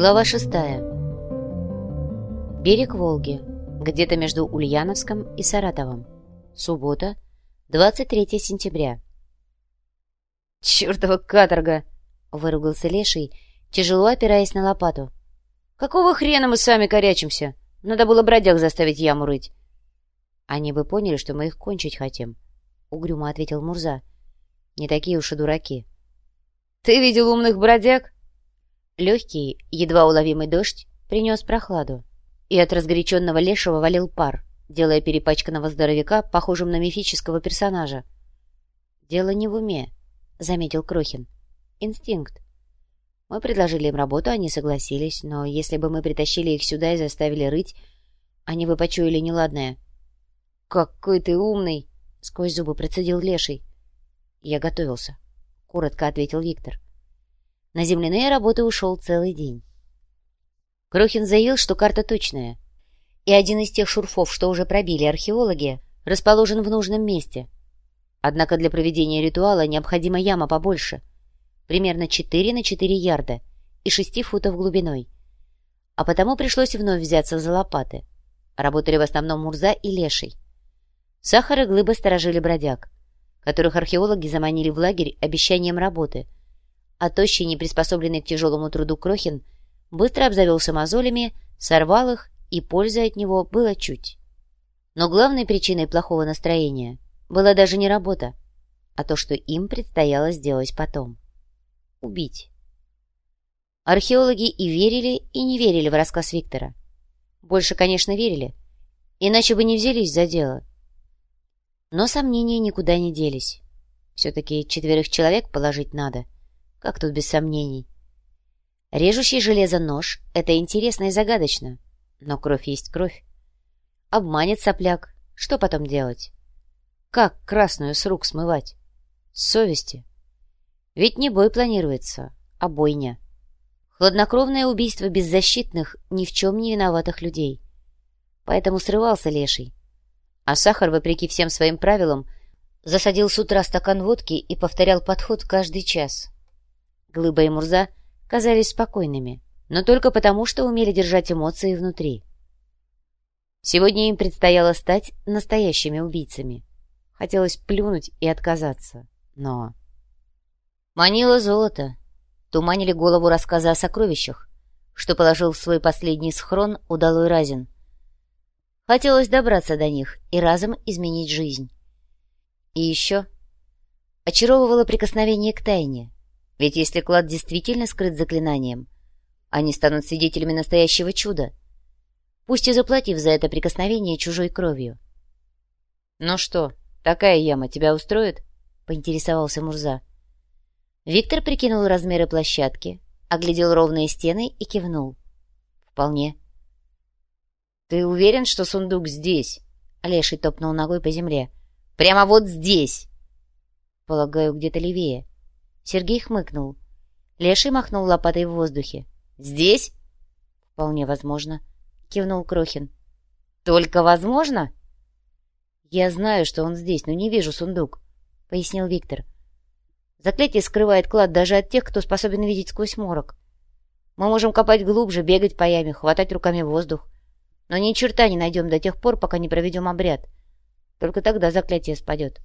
Глава шестая. Берег Волги. Где-то между Ульяновском и Саратовом. Суббота, 23 сентября. «Чёртова каторга!» — выругался Леший, тяжело опираясь на лопату. «Какого хрена мы сами корячимся? Надо было бродяг заставить яму рыть». «Они бы поняли, что мы их кончить хотим», — угрюмо ответил Мурза. «Не такие уж и дураки». «Ты видел умных бродяг?» Легкий, едва уловимый дождь принес прохладу, и от разгоряченного лешего валил пар, делая перепачканного здоровяка похожим на мифического персонажа. «Дело не в уме», — заметил Крохин. «Инстинкт. Мы предложили им работу, они согласились, но если бы мы притащили их сюда и заставили рыть, они бы почуяли неладное». «Какой ты умный!» — сквозь зубы процедил Леший. «Я готовился», — коротко ответил Виктор. На земляные работы ушел целый день. Крохин заявил, что карта точная, и один из тех шурфов, что уже пробили археологи, расположен в нужном месте. Однако для проведения ритуала необходима яма побольше, примерно 4 на 4 ярда и 6 футов глубиной. А потому пришлось вновь взяться за лопаты. Работали в основном Мурза и Леший. Сахар и глыбы сторожили бродяг, которых археологи заманили в лагерь обещанием работы – а тощий, неприспособленный к тяжелому труду Крохин, быстро обзавелся мозолями, сорвал их, и пользы от него было чуть. Но главной причиной плохого настроения была даже не работа, а то, что им предстояло сделать потом. Убить. Археологи и верили, и не верили в рассказ Виктора. Больше, конечно, верили, иначе бы не взялись за дело. Но сомнения никуда не делись. Все-таки четверых человек положить надо — как тут без сомнений? Режущий железо нож — это интересно и загадочно. Но кровь есть кровь. Обманет сопляк. Что потом делать? Как красную с рук смывать? С совести. Ведь не бой планируется, а бойня. Хладнокровное убийство беззащитных, ни в чем не виноватых людей. Поэтому срывался леший. А Сахар, вопреки всем своим правилам, засадил с утра стакан водки и повторял подход каждый час. Глыба и Мурза казались спокойными, но только потому, что умели держать эмоции внутри. Сегодня им предстояло стать настоящими убийцами. Хотелось плюнуть и отказаться, но... Манило золото. Туманили голову рассказы о сокровищах, что положил в свой последний схрон удалой Разин. Хотелось добраться до них и разом изменить жизнь. И еще очаровывало прикосновение к тайне — ведь если клад действительно скрыт заклинанием, они станут свидетелями настоящего чуда, пусть и заплатив за это прикосновение чужой кровью. «Ну что, такая яма тебя устроит?» — поинтересовался Мурза. Виктор прикинул размеры площадки, оглядел ровные стены и кивнул. «Вполне». «Ты уверен, что сундук здесь?» — Леший топнул ногой по земле. «Прямо вот здесь!» «Полагаю, где-то левее». Сергей хмыкнул. Леший махнул лопатой в воздухе. «Здесь?» «Вполне возможно», — кивнул Крохин. «Только возможно?» «Я знаю, что он здесь, но не вижу сундук», — пояснил Виктор. «Заклятие скрывает клад даже от тех, кто способен видеть сквозь морок. Мы можем копать глубже, бегать по яме, хватать руками воздух, но ни черта не найдем до тех пор, пока не проведем обряд. Только тогда заклятие спадет».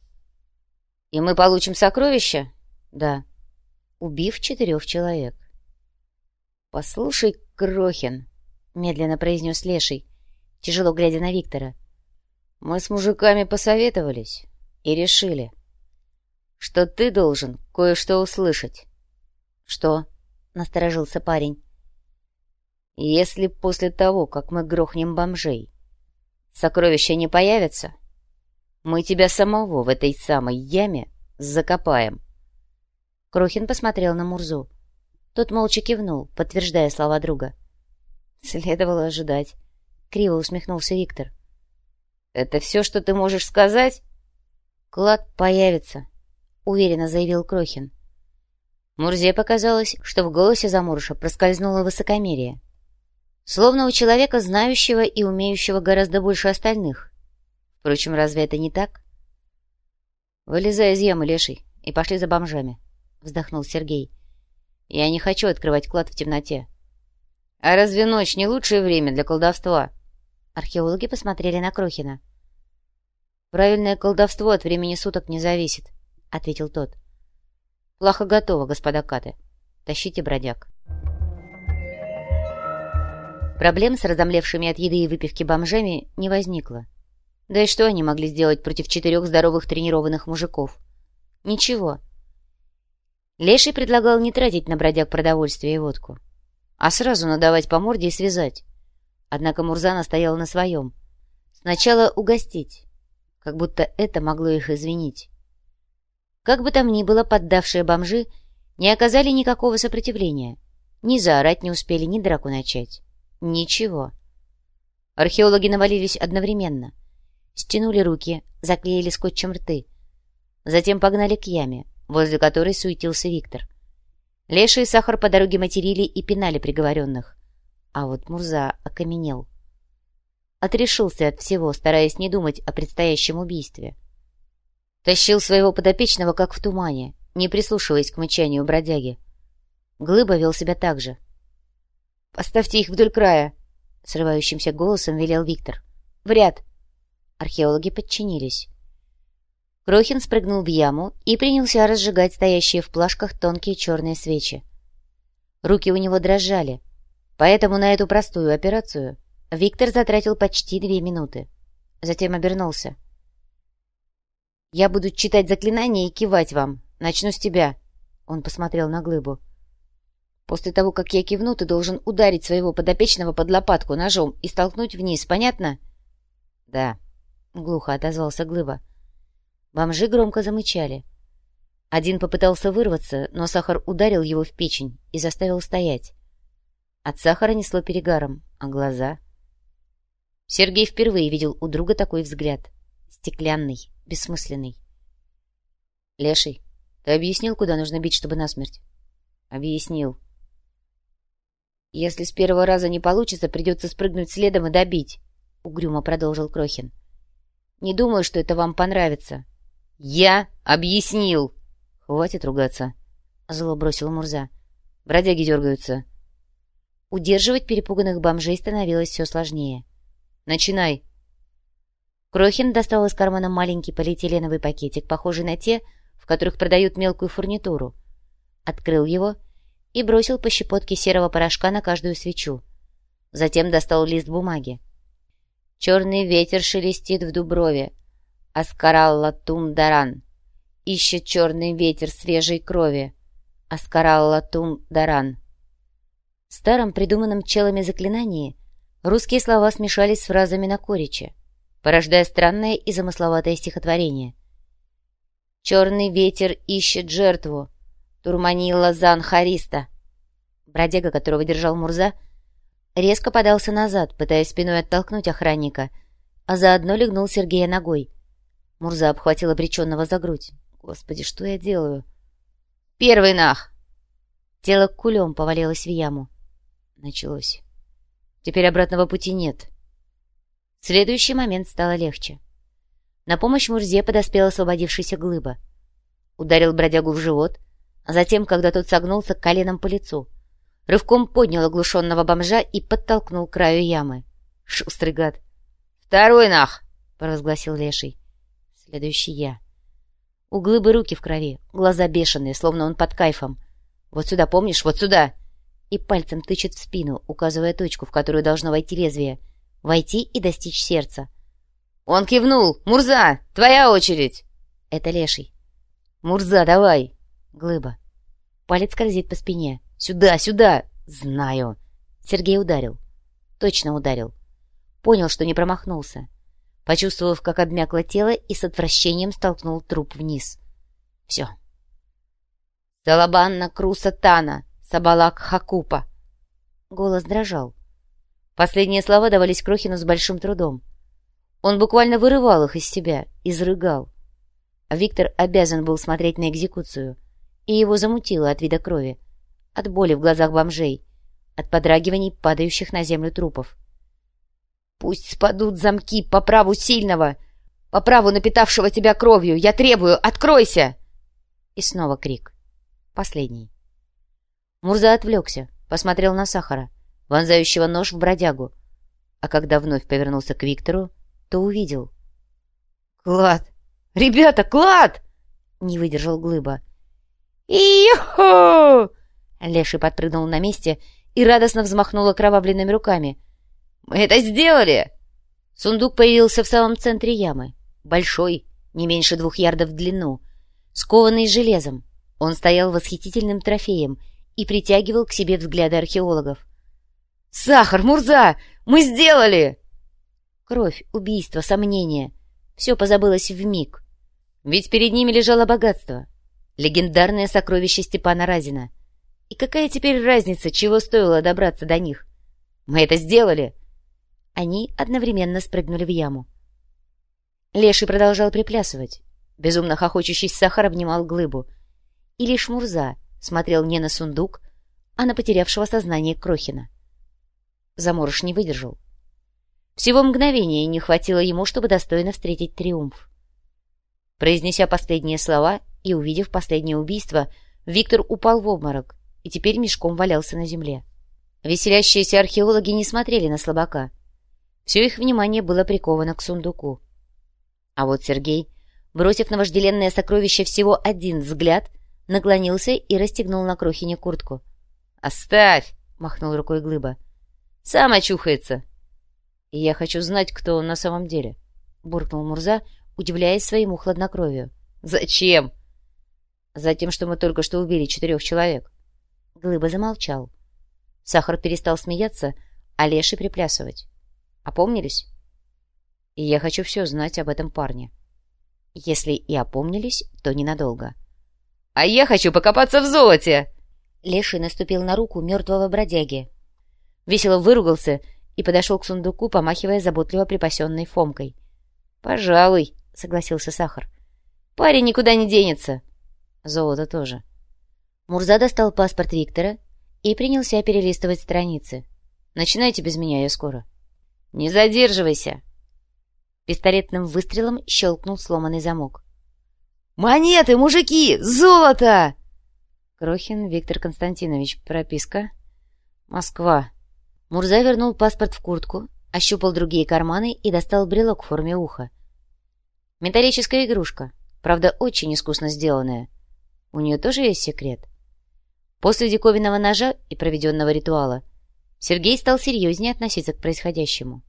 «И мы получим сокровища?» Да. Убив четырех человек. «Послушай, Крохин», — медленно произнес Леший, тяжело глядя на Виктора. «Мы с мужиками посоветовались и решили, что ты должен кое-что услышать». «Что?» — насторожился парень. «Если после того, как мы грохнем бомжей, сокровища не появятся, мы тебя самого в этой самой яме закопаем». Крохин посмотрел на Мурзу. Тот молча кивнул, подтверждая слова друга. Следовало ожидать. Криво усмехнулся Виктор. «Это все, что ты можешь сказать?» «Клад появится», — уверенно заявил Крохин. Мурзе показалось, что в голосе Замурыша проскользнуло высокомерие. Словно у человека, знающего и умеющего гораздо больше остальных. Впрочем, разве это не так? «Вылезай из ямы, леший, и пошли за бомжами», вздохнул Сергей. «Я не хочу открывать клад в темноте». «А разве ночь не лучшее время для колдовства?» Археологи посмотрели на Крохина. «Правильное колдовство от времени суток не зависит», — ответил тот. «Плохо готово, господа Каты. Тащите бродяг». Проблем с разомлевшими от еды и выпивки бомжами не возникло. Да и что они могли сделать против четырех здоровых тренированных мужиков? Ничего. Леший предлагал не тратить на бродяг продовольствие и водку, а сразу надавать по морде и связать. Однако Мурзана стояла на своем. Сначала угостить, как будто это могло их извинить. Как бы там ни было, поддавшие бомжи не оказали никакого сопротивления. Ни заорать не успели, ни драку начать. Ничего. Археологи навалились одновременно. Стянули руки, заклеили скотчем рты. Затем погнали к яме, возле которой суетился Виктор. Леша и Сахар по дороге материли и пинали приговоренных. А вот Мурза окаменел. Отрешился от всего, стараясь не думать о предстоящем убийстве. Тащил своего подопечного, как в тумане, не прислушиваясь к мычанию бродяги. Глыба вел себя так же — «Поставьте их вдоль края!» — срывающимся голосом велел Виктор. «В ряд!» Археологи подчинились. Крохин спрыгнул в яму и принялся разжигать стоящие в плашках тонкие черные свечи. Руки у него дрожали, поэтому на эту простую операцию Виктор затратил почти две минуты. Затем обернулся. «Я буду читать заклинания и кивать вам. Начну с тебя», — он посмотрел на глыбу. После того, как я кивну, ты должен ударить своего подопечного под лопатку ножом и столкнуть вниз, понятно? — Да, — глухо отозвался Глыба. Бомжи громко замычали. Один попытался вырваться, но сахар ударил его в печень и заставил стоять. От сахара несло перегаром, а глаза... Сергей впервые видел у друга такой взгляд. Стеклянный, бессмысленный. — Леший, ты объяснил, куда нужно бить, чтобы насмерть? — Объяснил, «Если с первого раза не получится, придется спрыгнуть следом и добить», — угрюмо продолжил Крохин. «Не думаю, что это вам понравится». «Я объяснил!» «Хватит ругаться», — зло бросил Мурза. «Бродяги дергаются». Удерживать перепуганных бомжей становилось все сложнее. «Начинай!» Крохин достал из кармана маленький полиэтиленовый пакетик, похожий на те, в которых продают мелкую фурнитуру. Открыл его и бросил по щепотке серого порошка на каждую свечу. Затем достал лист бумаги. «Черный ветер шелестит в дуброве. Аскаралла тум-даран. Ищет черный ветер свежей крови. Аскаралла тум-даран». В старом, придуманном челами заклинании, русские слова смешались с фразами на кориче, порождая странное и замысловатое стихотворение. «Черный ветер ищет жертву, Турманила Зан Хариста. Бродяга, которого держал Мурза, резко подался назад, пытаясь спиной оттолкнуть охранника, а заодно легнул Сергея ногой. Мурза обхватил обреченного за грудь. «Господи, что я делаю?» «Первый нах!» Тело кулем повалилось в яму. Началось. Теперь обратного пути нет. В следующий момент стало легче. На помощь Мурзе подоспела освободившаяся глыба. Ударил бродягу в живот, а затем, когда тот согнулся коленом по лицу, рывком поднял оглушенного бомжа и подтолкнул к краю ямы. Шустрый гад. «Второй нах!» — провозгласил Леший. Следующий я. У глыбы руки в крови, глаза бешеные, словно он под кайфом. «Вот сюда, помнишь? Вот сюда!» И пальцем тычет в спину, указывая точку, в которую должно войти лезвие. Войти и достичь сердца. «Он кивнул! Мурза! Твоя очередь!» Это Леший. «Мурза, давай!» Глыба. Палец скользит по спине. «Сюда, сюда!» «Знаю!» Сергей ударил. Точно ударил. Понял, что не промахнулся. Почувствовав, как обмякло тело, и с отвращением столкнул труп вниз. Все. «Салабанна Круса Тана! Сабалак Хакупа!» Голос дрожал. Последние слова давались Крохину с большим трудом. Он буквально вырывал их из себя, изрыгал. Виктор обязан был смотреть на экзекуцию — и его замутило от вида крови, от боли в глазах бомжей, от подрагиваний падающих на землю трупов. «Пусть спадут замки по праву сильного, по праву напитавшего тебя кровью! Я требую, откройся!» И снова крик. Последний. Мурза отвлекся, посмотрел на Сахара. вонзающего нож в бродягу, а когда вновь повернулся к Виктору, то увидел. «Клад! Ребята, клад!» — не выдержал Глыба. «Ио!» Леший подпрыгнул на месте и радостно взмахнул окровавленными руками. «Мы это сделали!» Сундук появился в самом центре ямы. Большой, не меньше двух ярдов в длину, скованный железом. Он стоял восхитительным трофеем и притягивал к себе взгляды археологов. «Сахар, Мурза! Мы сделали!» Кровь, убийство, сомнения — все позабылось в миг. Ведь перед ними лежало богатство. Легендарное сокровище Степана Разина. И какая теперь разница, чего стоило добраться до них? Мы это сделали! Они одновременно спрыгнули в яму. Леший продолжал приплясывать. Безумно хохочущий сахар обнимал глыбу. И лишь Мурза смотрел не на сундук, а на потерявшего сознание Крохина. Заморож не выдержал. Всего мгновения не хватило ему, чтобы достойно встретить триумф. Произнеся последние слова и увидев последнее убийство, Виктор упал в обморок и теперь мешком валялся на земле. Веселящиеся археологи не смотрели на слабака. Все их внимание было приковано к сундуку. А вот Сергей, бросив на вожделенное сокровище всего один взгляд, наклонился и расстегнул на Крохине куртку. «Оставь!» — махнул рукой Глыба. «Сам очухается!» «И я хочу знать, кто он на самом деле», — буркнул Мурза, удивляясь своему хладнокровию. «Зачем?» «Затем, что мы только что убили четырех человек». Глыба замолчал. Сахар перестал смеяться, а Леший приплясывать. Опомнились? И я хочу все знать об этом парне. Если и опомнились, то ненадолго. «А я хочу покопаться в золоте!» Леший наступил на руку мертвого бродяги. Весело выругался и подошел к сундуку, помахивая заботливо припасенной Фомкой. «Пожалуй», — согласился Сахар. «Парень никуда не денется». Золото тоже. Мурза достал паспорт Виктора и принялся перелистывать страницы. «Начинайте без меня, я скоро». «Не задерживайся!» Пистолетным выстрелом щелкнул сломанный замок. «Монеты, мужики! Золото!» Крохин Виктор Константинович. Прописка. Москва. Мурза вернул паспорт в куртку, ощупал другие карманы и достал брелок в форме уха. Металлическая игрушка, правда, очень искусно сделанная. У нее тоже есть секрет. После диковинного ножа и проведенного ритуала Сергей стал серьезнее относиться к происходящему.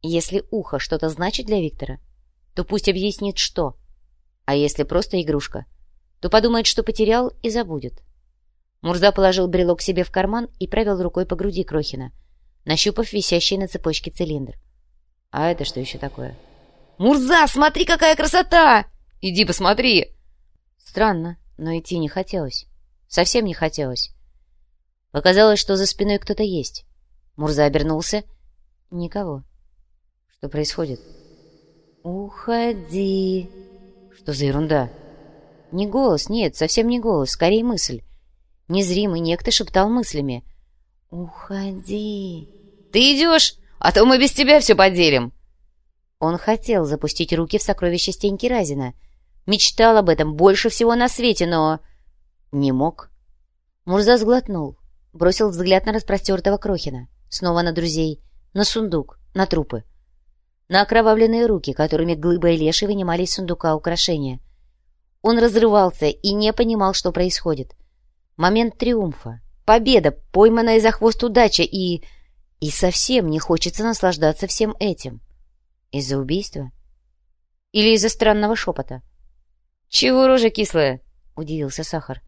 Если ухо что-то значит для Виктора, то пусть объяснит, что. А если просто игрушка, то подумает, что потерял и забудет. Мурза положил брелок себе в карман и провел рукой по груди Крохина, нащупав висящий на цепочке цилиндр. А это что еще такое? «Мурза, смотри, какая красота! Иди посмотри!» Странно, но идти не хотелось. Совсем не хотелось. Показалось, что за спиной кто-то есть. Мурза обернулся. Никого. Что происходит? «Уходи!» Что за ерунда? Не голос, нет, совсем не голос, скорее мысль. Незримый некто шептал мыслями. «Уходи!» «Ты идешь? А то мы без тебя все поделим!» Он хотел запустить руки в сокровище Стеньки Разина. Мечтал об этом больше всего на свете, но... Не мог. Мурза сглотнул. Бросил взгляд на распростертого Крохина. Снова на друзей. На сундук. На трупы. На окровавленные руки, которыми Глыба и Леший вынимали из сундука украшения. Он разрывался и не понимал, что происходит. Момент триумфа. Победа, пойманная за хвост удача и... И совсем не хочется наслаждаться всем этим. Из-за убийства? Или из-за странного шепота? «Чего рожа кислая?» — удивился Сахар.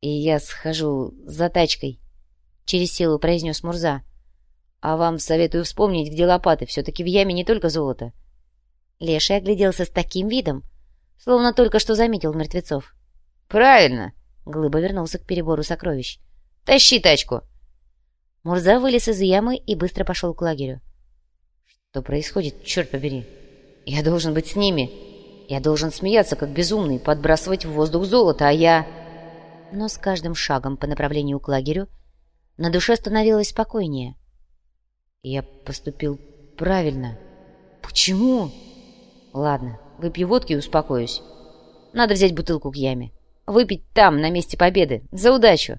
«И я схожу за тачкой», — через силу произнес Мурза. «А вам советую вспомнить, где лопаты. Все-таки в яме не только золото». Леший огляделся с таким видом, словно только что заметил мертвецов. «Правильно!» — Глыба вернулся к перебору сокровищ. «Тащи тачку!» Мурза вылез из ямы и быстро пошел к лагерю. Что происходит, черт побери? Я должен быть с ними. Я должен смеяться, как безумный, подбрасывать в воздух золото, а я... Но с каждым шагом по направлению к лагерю на душе становилось спокойнее. Я поступил правильно. Почему? Ладно, выпью водки и успокоюсь. Надо взять бутылку к яме. Выпить там, на месте победы. За удачу.